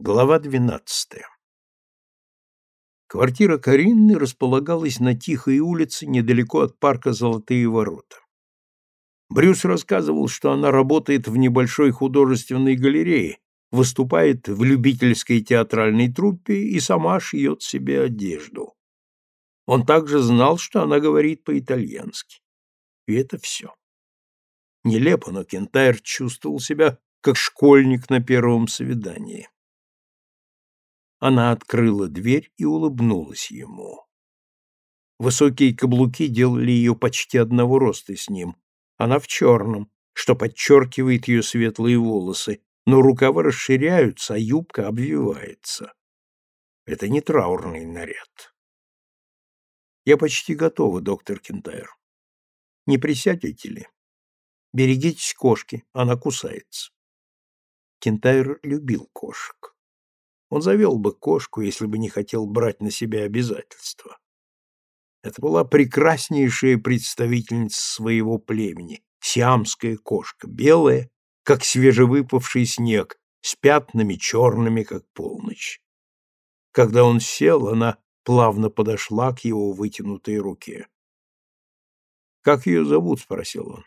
Глава двенадцатая. Квартира Каринны располагалась на тихой улице недалеко от парка Золотые ворота. Брюс рассказывал, что она работает в небольшой художественной галерее, выступает в любительской театральной труппе и сама шьет себе одежду. Он также знал, что она говорит по-итальянски. И это все. Нелепо, но Кентайр чувствовал себя как школьник на первом свидании. Она открыла дверь и улыбнулась ему. Высокие каблуки делали ее почти одного роста с ним. Она в черном, что подчеркивает ее светлые волосы, но рукава расширяются, а юбка обвивается. Это не траурный наряд. Я почти готова, доктор Кентайр. Не присядете ли? Берегитесь кошки, она кусается. Кентайр любил кошек. Он завел бы кошку, если бы не хотел брать на себя обязательства. Это была прекраснейшая представительница своего племени, сиамская кошка, белая, как свежевыпавший снег, с пятнами черными, как полночь. Когда он сел, она плавно подошла к его вытянутой руке. «Как ее зовут?» — спросил он.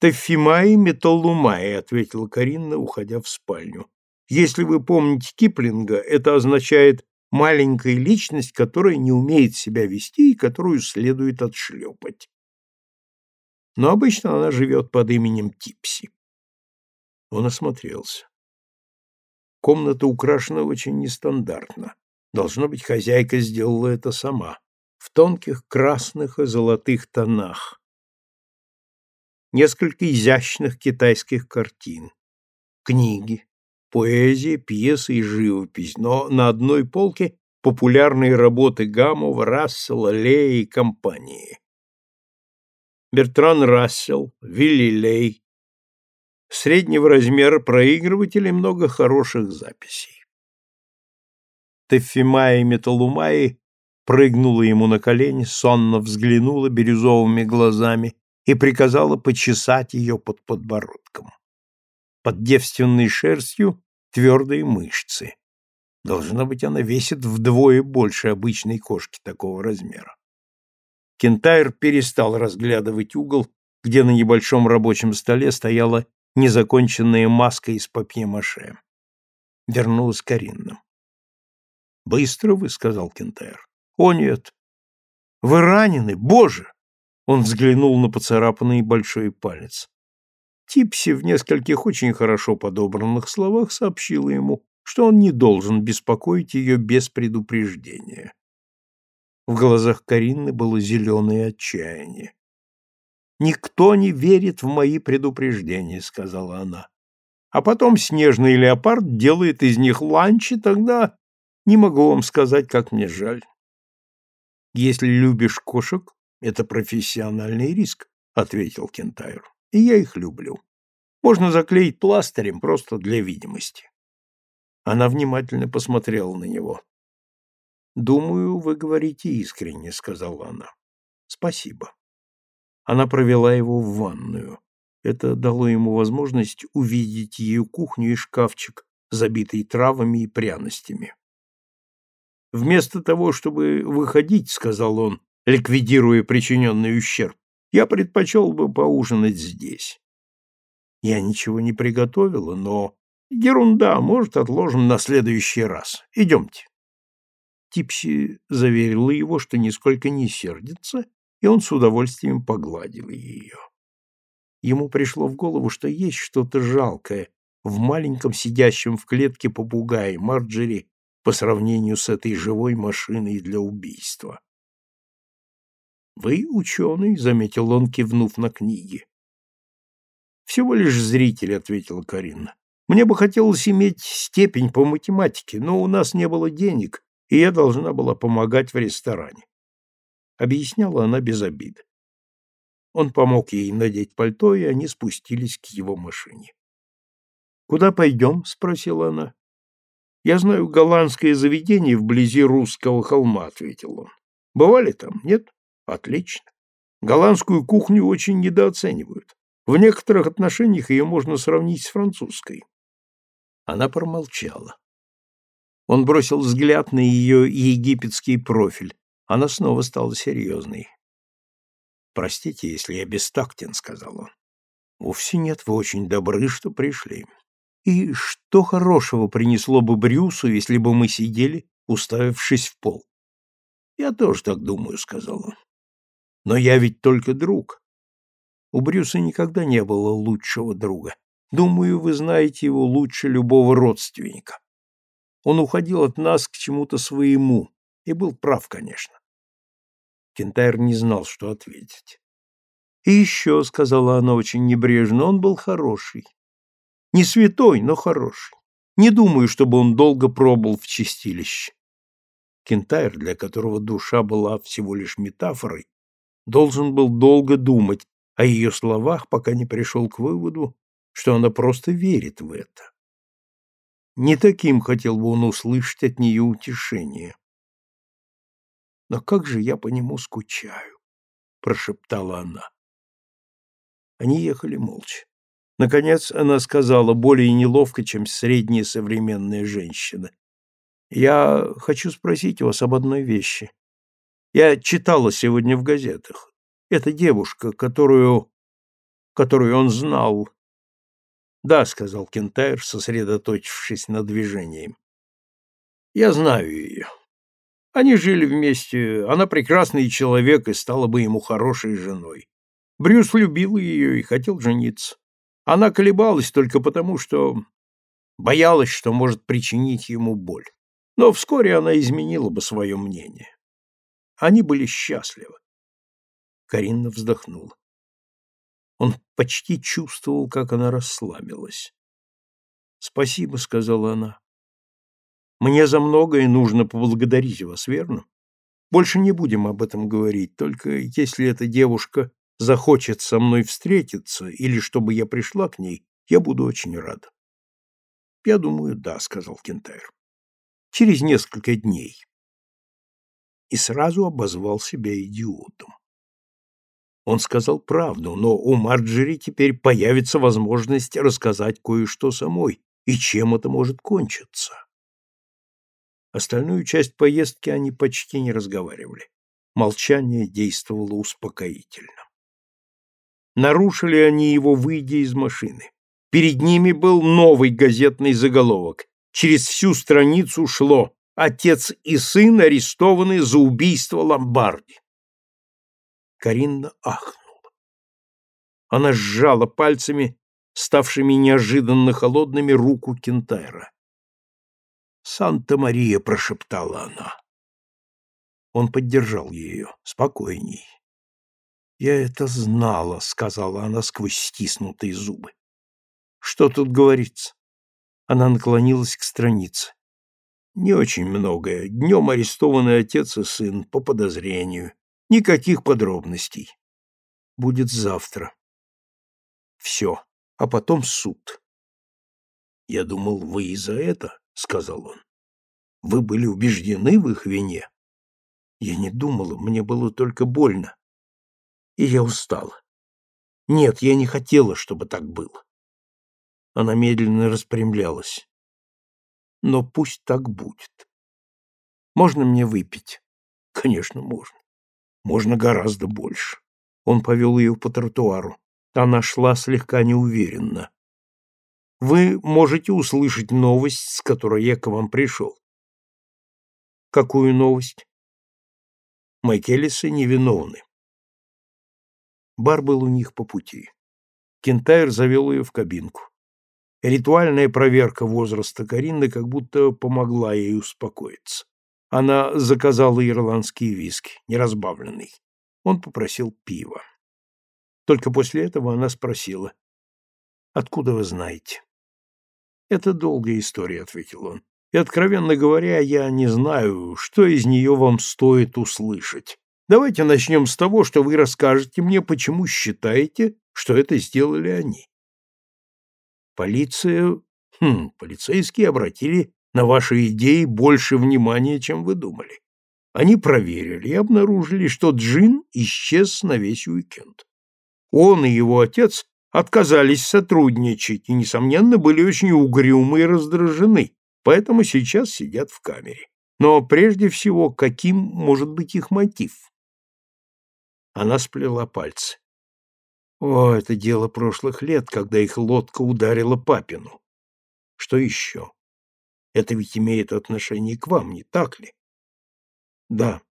«Тефимай Металлумай», — ответила Каринна, уходя в спальню. Если вы помните Киплинга, это означает маленькая личность, которая не умеет себя вести и которую следует отшлепать. Но обычно она живет под именем Типси. Он осмотрелся. Комната украшена очень нестандартно. Должно быть, хозяйка сделала это сама, в тонких красных и золотых тонах. Несколько изящных китайских картин, книги, поэзия, пьесы и живопись, но на одной полке популярные работы Гамова, Рассела, Лея и компании. Бертран Рассел, Вилли Лей. Среднего размера проигрыватель и много хороших записей. Тефимая Металумаи прыгнула ему на колени, сонно взглянула бирюзовыми глазами и приказала почесать ее под подбородком. Под девственной шерстью твердые мышцы. Должно быть, она весит вдвое больше обычной кошки такого размера. Кентайр перестал разглядывать угол, где на небольшом рабочем столе стояла незаконченная маска из папье-маше. Вернулась Каринна. «Быстро вы», — сказал Кентайр. «О, нет! Вы ранены, боже!» Он взглянул на поцарапанный большой палец. Типси в нескольких очень хорошо подобранных словах сообщила ему, что он не должен беспокоить ее без предупреждения. В глазах Каринны было зеленое отчаяние. «Никто не верит в мои предупреждения», — сказала она. «А потом снежный леопард делает из них ланчи, тогда не могу вам сказать, как мне жаль». «Если любишь кошек, это профессиональный риск», — ответил Кентайр и я их люблю. Можно заклеить пластырем просто для видимости. Она внимательно посмотрела на него. «Думаю, вы говорите искренне», — сказала она. «Спасибо». Она провела его в ванную. Это дало ему возможность увидеть ее кухню и шкафчик, забитый травами и пряностями. «Вместо того, чтобы выходить, — сказал он, ликвидируя причиненный ущерб, я предпочел бы поужинать здесь. Я ничего не приготовила, но... Ерунда, может, отложим на следующий раз. Идемте. Типси заверила его, что нисколько не сердится, и он с удовольствием погладил ее. Ему пришло в голову, что есть что-то жалкое в маленьком сидящем в клетке попугае Марджери по сравнению с этой живой машиной для убийства. Вы ученый, — заметил он, кивнув на книги. Всего лишь зритель, — ответила Карина. Мне бы хотелось иметь степень по математике, но у нас не было денег, и я должна была помогать в ресторане. Объясняла она без обиды. Он помог ей надеть пальто, и они спустились к его машине. «Куда пойдем?» — спросила она. «Я знаю голландское заведение вблизи русского холма», — ответил он. «Бывали там, нет?» Отлично. Голландскую кухню очень недооценивают. В некоторых отношениях ее можно сравнить с французской. Она промолчала. Он бросил взгляд на ее египетский профиль. Она снова стала серьезной. «Простите, если я бестактен», — сказал он. «Вовсе нет, вы очень добры, что пришли. И что хорошего принесло бы Брюсу, если бы мы сидели, уставившись в пол?» «Я тоже так думаю», — сказал он. «Но я ведь только друг. У Брюса никогда не было лучшего друга. Думаю, вы знаете его лучше любого родственника. Он уходил от нас к чему-то своему, и был прав, конечно. Кентайр не знал, что ответить. «И еще», — сказала она очень небрежно, — «он был хороший. Не святой, но хороший. Не думаю, чтобы он долго пробыл в чистилище». Кентайр, для которого душа была всего лишь метафорой, должен был долго думать о ее словах, пока не пришел к выводу, что она просто верит в это. Не таким хотел бы он услышать от нее утешение. «Но как же я по нему скучаю!» — прошептала она. Они ехали молча. Наконец она сказала, более неловко, чем средняя современная женщина. «Я хочу спросить вас об одной вещи. Я читала сегодня в газетах. Это девушка, которую... которую он знал, да, сказал Кентайр, сосредоточившись на движении. Я знаю ее. Они жили вместе, она прекрасный человек и стала бы ему хорошей женой. Брюс любил ее и хотел жениться. Она колебалась только потому, что боялась, что может причинить ему боль. Но вскоре она изменила бы свое мнение. Они были счастливы. Каринна вздохнула. Он почти чувствовал, как она расслабилась. «Спасибо», — сказала она. «Мне за многое нужно поблагодарить вас, верно? Больше не будем об этом говорить, только если эта девушка захочет со мной встретиться или чтобы я пришла к ней, я буду очень рад». «Я думаю, да», — сказал Кентайр. «Через несколько дней». И сразу обозвал себя идиотом. Он сказал правду, но у Марджери теперь появится возможность рассказать кое-что самой, и чем это может кончиться. Остальную часть поездки они почти не разговаривали. Молчание действовало успокоительно. Нарушили они его, выйдя из машины. Перед ними был новый газетный заголовок. Через всю страницу шло «Отец и сын арестованы за убийство Ломбарди». Каринна ахнула. Она сжала пальцами, ставшими неожиданно холодными, руку Кентайра. «Санта-Мария!» — прошептала она. Он поддержал ее. «Спокойней». «Я это знала», — сказала она сквозь стиснутые зубы. «Что тут говорится?» Она наклонилась к странице. «Не очень многое. Днем арестованы отец и сын по подозрению. Никаких подробностей. Будет завтра. Все. А потом суд. Я думал, вы и за это, сказал он. Вы были убеждены в их вине. Я не думала, мне было только больно. И я устала. Нет, я не хотела, чтобы так было. Она медленно распрямлялась. Но пусть так будет. Можно мне выпить? Конечно, можно. Можно гораздо больше. Он повел ее по тротуару. Она шла слегка неуверенно. Вы можете услышать новость, с которой я к вам пришел. Какую новость? Майкелисы невиновны. Бар был у них по пути. Кентайр завел ее в кабинку. Ритуальная проверка возраста Карины как будто помогла ей успокоиться. Она заказала ирландский виски, неразбавленный. Он попросил пива. Только после этого она спросила, «Откуда вы знаете?» «Это долгая история», — ответил он. «И, откровенно говоря, я не знаю, что из нее вам стоит услышать. Давайте начнем с того, что вы расскажете мне, почему считаете, что это сделали они». Полиция... Хм, полицейские обратили на ваши идеи больше внимания, чем вы думали. Они проверили и обнаружили, что Джин исчез на весь уикенд. Он и его отец отказались сотрудничать и, несомненно, были очень угрюмы и раздражены, поэтому сейчас сидят в камере. Но прежде всего, каким может быть их мотив? Она сплела пальцы. О, это дело прошлых лет, когда их лодка ударила папину. Что еще? Это ведь имеет отношение к вам, не так ли? Да.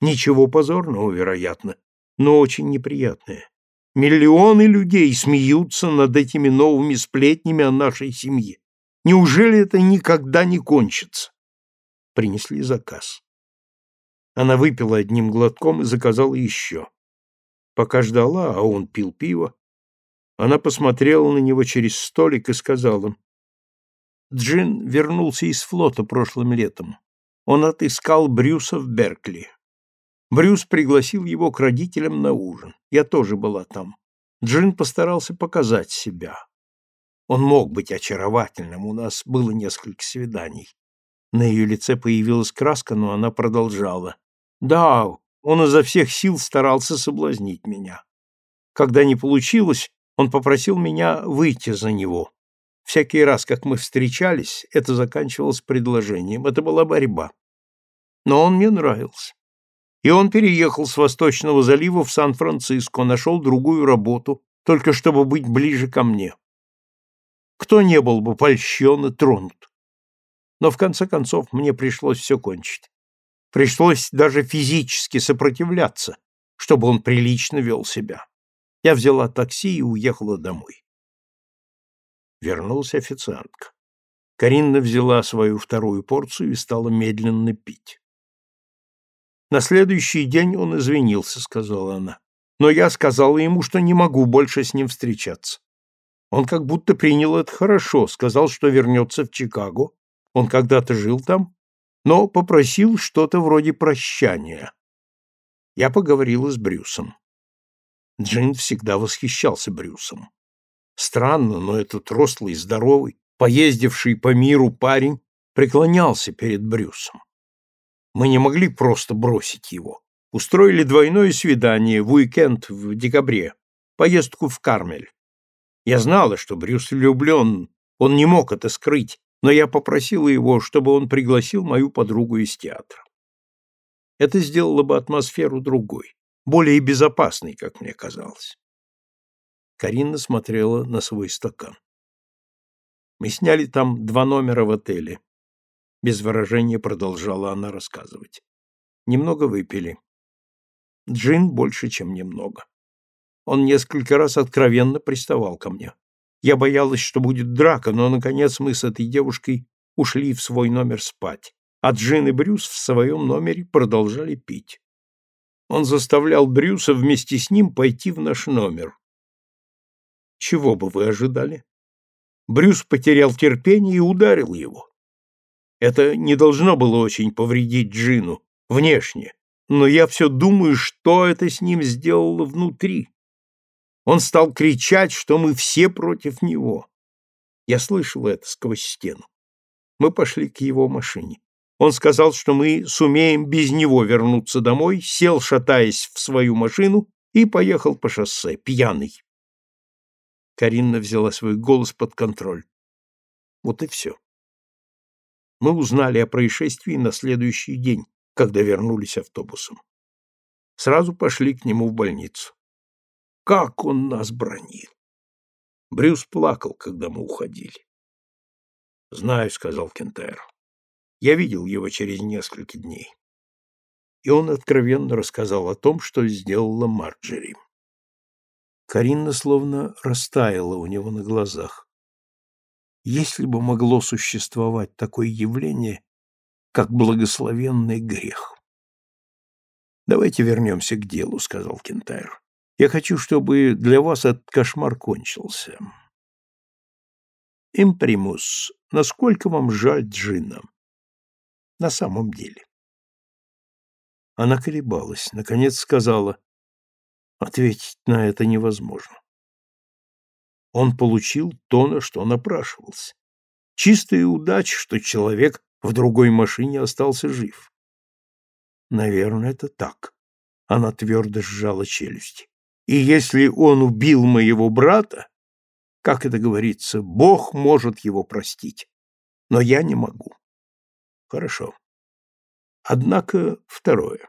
Ничего позорного, вероятно, но очень неприятное. Миллионы людей смеются над этими новыми сплетнями о нашей семье. Неужели это никогда не кончится? Принесли заказ. Она выпила одним глотком и заказала еще. Пока ждала, а он пил пиво, она посмотрела на него через столик и сказала, «Джин вернулся из флота прошлым летом. Он отыскал Брюса в Беркли. Брюс пригласил его к родителям на ужин. Я тоже была там. Джин постарался показать себя. Он мог быть очаровательным, у нас было несколько свиданий. На ее лице появилась краска, но она продолжала. Да, он изо всех сил старался соблазнить меня. Когда не получилось, он попросил меня выйти за него. Всякий раз, как мы встречались, это заканчивалось предложением. Это была борьба. Но он мне нравился. И он переехал с Восточного залива в Сан-Франциско, нашел другую работу, только чтобы быть ближе ко мне. Кто не был бы польщен и тронут? Но в конце концов мне пришлось все кончить. Пришлось даже физически сопротивляться, чтобы он прилично вел себя. Я взяла такси и уехала домой. Вернулась официантка. Каринна взяла свою вторую порцию и стала медленно пить. На следующий день он извинился, сказала она. Но я сказала ему, что не могу больше с ним встречаться. Он как будто принял это хорошо, сказал, что вернется в Чикаго. Он когда-то жил там, но попросил что-то вроде прощания. Я поговорила с Брюсом. Джин всегда восхищался Брюсом. Странно, но этот рослый, здоровый, поездивший по миру парень преклонялся перед Брюсом. Мы не могли просто бросить его. Устроили двойное свидание в уикенд в декабре, поездку в Кармель. Я знала, что Брюс влюблен, он не мог это скрыть, но я попросила его, чтобы он пригласил мою подругу из театра. Это сделало бы атмосферу другой, более безопасной, как мне казалось. Карина смотрела на свой стакан. Мы сняли там два номера в отеле. Без выражения продолжала она рассказывать. Немного выпили. Джин больше, чем немного. Он несколько раз откровенно приставал ко мне. Я боялась, что будет драка, но, наконец, мы с этой девушкой ушли в свой номер спать, а Джин и Брюс в своем номере продолжали пить. Он заставлял Брюса вместе с ним пойти в наш номер. Чего бы вы ожидали? Брюс потерял терпение и ударил его. Это не должно было очень повредить Джину, внешне, но я все думаю, что это с ним сделало внутри. Он стал кричать, что мы все против него. Я слышал это сквозь стену. Мы пошли к его машине. Он сказал, что мы сумеем без него вернуться домой, сел, шатаясь в свою машину, и поехал по шоссе, пьяный. Каринна взяла свой голос под контроль. Вот и все. Мы узнали о происшествии на следующий день, когда вернулись автобусом. Сразу пошли к нему в больницу. Как он нас бронил! Брюс плакал, когда мы уходили. «Знаю», — сказал Кентайр. «Я видел его через несколько дней». И он откровенно рассказал о том, что сделала Марджери. Каринна словно растаяла у него на глазах. Если бы могло существовать такое явление, как благословенный грех. «Давайте вернемся к делу», — сказал Кентайр. «Я хочу, чтобы для вас этот кошмар кончился. Импримус, насколько вам жаль Джина? На самом деле». Она колебалась, наконец сказала, ответить на это невозможно. Он получил то, на что напрашивался. Чистая удача, что человек в другой машине остался жив. Наверное, это так. Она твердо сжала челюсти. И если он убил моего брата, как это говорится, Бог может его простить, но я не могу. Хорошо. Однако второе.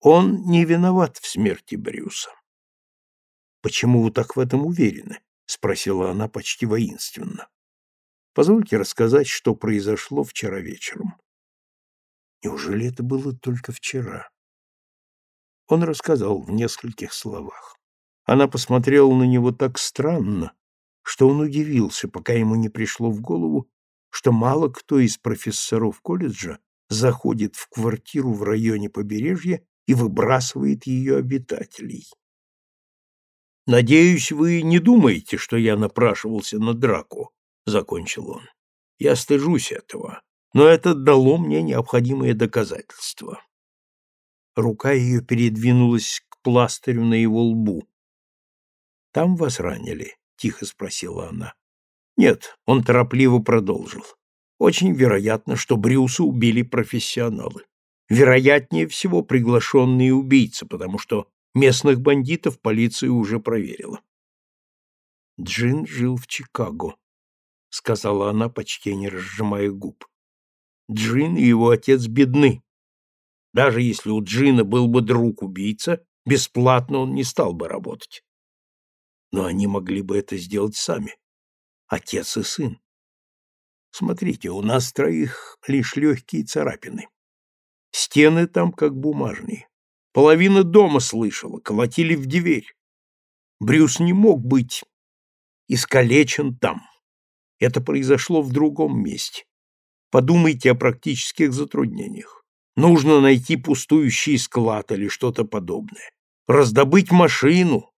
Он не виноват в смерти Брюса. Почему вы так в этом уверены? спросила она почти воинственно. Позвольте рассказать, что произошло вчера вечером. Неужели это было только вчера? Он рассказал в нескольких словах. Она посмотрела на него так странно, что он удивился, пока ему не пришло в голову, что мало кто из профессоров колледжа заходит в квартиру в районе побережья и выбрасывает ее обитателей. «Надеюсь, вы не думаете, что я напрашивался на драку», — закончил он. «Я стыжусь этого, но это дало мне необходимые доказательства». Рука ее передвинулась к пластырю на его лбу. «Там вас ранили?» — тихо спросила она. «Нет», — он торопливо продолжил. «Очень вероятно, что Брюса убили профессионалы. Вероятнее всего приглашенные убийцы, потому что местных бандитов полиция уже проверила». «Джин жил в Чикаго», — сказала она, почти не разжимая губ. «Джин и его отец бедны. Даже если у Джина был бы друг-убийца, бесплатно он не стал бы работать но они могли бы это сделать сами. Отец и сын. Смотрите, у нас троих лишь легкие царапины. Стены там как бумажные. Половина дома слышала, колотили в дверь. Брюс не мог быть искалечен там. Это произошло в другом месте. Подумайте о практических затруднениях. Нужно найти пустующий склад или что-то подобное. Раздобыть машину,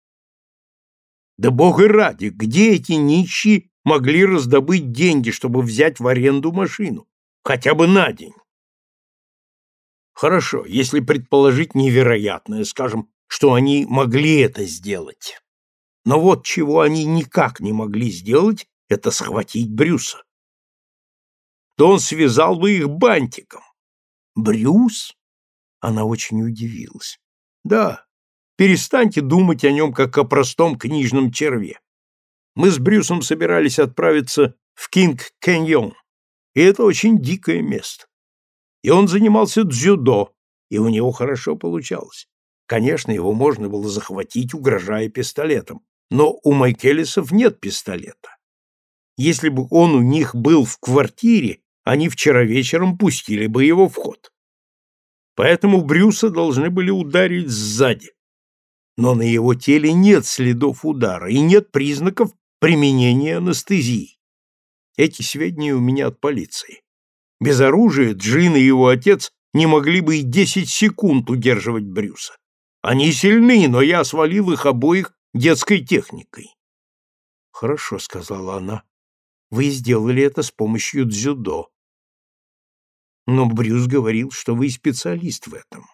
да бога ради, где эти нищие могли раздобыть деньги, чтобы взять в аренду машину? Хотя бы на день. Хорошо, если предположить невероятное, скажем, что они могли это сделать. Но вот чего они никак не могли сделать, это схватить Брюса. То он связал бы их бантиком. Брюс? Она очень удивилась. Да, Перестаньте думать о нем, как о простом книжном черве. Мы с Брюсом собирались отправиться в Кинг-Каньон, и это очень дикое место. И он занимался дзюдо, и у него хорошо получалось. Конечно, его можно было захватить, угрожая пистолетом, но у Майкелисов нет пистолета. Если бы он у них был в квартире, они вчера вечером пустили бы его в ход. Поэтому Брюса должны были ударить сзади но на его теле нет следов удара и нет признаков применения анестезии. Эти сведения у меня от полиции. Без оружия Джин и его отец не могли бы и десять секунд удерживать Брюса. Они сильны, но я свалил их обоих детской техникой. Хорошо, сказала она. Вы сделали это с помощью дзюдо. Но Брюс говорил, что вы специалист в этом.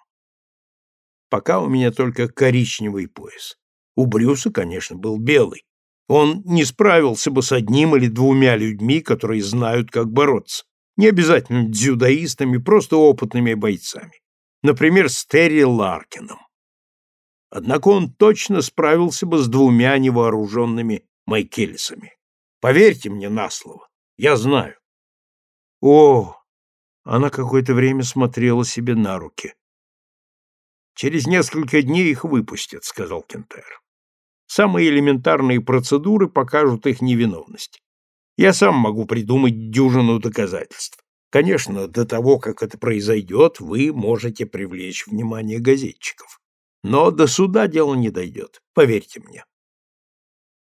Пока у меня только коричневый пояс. У Брюса, конечно, был белый. Он не справился бы с одним или двумя людьми, которые знают, как бороться. Не обязательно дзюдоистами, просто опытными бойцами. Например, с Терри Ларкином. Однако он точно справился бы с двумя невооруженными Майкельсами. Поверьте мне на слово, я знаю. О, она какое-то время смотрела себе на руки. Через несколько дней их выпустят, сказал Кентер. Самые элементарные процедуры покажут их невиновность. Я сам могу придумать дюжину доказательств. Конечно, до того, как это произойдет, вы можете привлечь внимание газетчиков. Но до суда дело не дойдет, поверьте мне.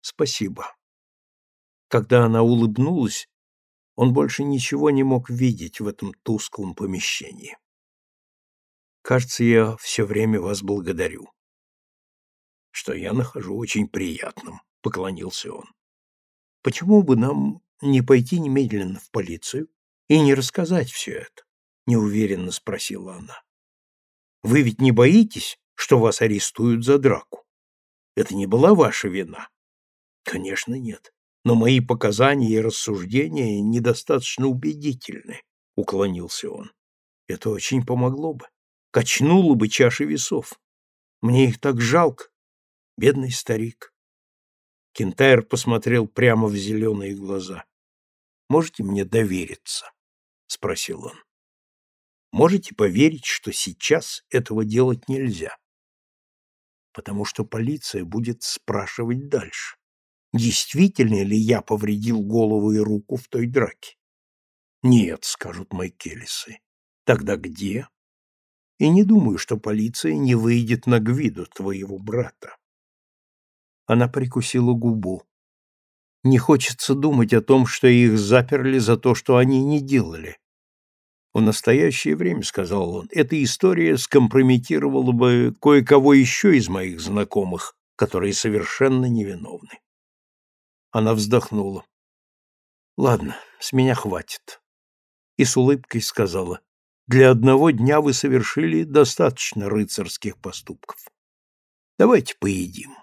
Спасибо. Когда она улыбнулась, он больше ничего не мог видеть в этом тусклом помещении. Кажется, я все время вас благодарю. Что я нахожу очень приятным, поклонился он. Почему бы нам не пойти немедленно в полицию и не рассказать все это? неуверенно спросила она. Вы ведь не боитесь, что вас арестуют за драку? Это не была ваша вина? Конечно, нет. Но мои показания и рассуждения недостаточно убедительны, уклонился он. Это очень помогло бы качнула бы чаши весов. Мне их так жалко. Бедный старик. Кентайр посмотрел прямо в зеленые глаза. «Можете мне довериться?» — спросил он. «Можете поверить, что сейчас этого делать нельзя?» Потому что полиция будет спрашивать дальше, действительно ли я повредил голову и руку в той драке. «Нет», — скажут Майкелисы. «Тогда где?» И не думаю, что полиция не выйдет на Гвиду, твоего брата. Она прикусила губу. Не хочется думать о том, что их заперли за то, что они не делали. В настоящее время, сказал он, эта история скомпрометировала бы кое-кого еще из моих знакомых, которые совершенно невиновны. Она вздохнула. Ладно, с меня хватит. И с улыбкой сказала: Для одного дня вы совершили достаточно рыцарских поступков. Давайте поедим.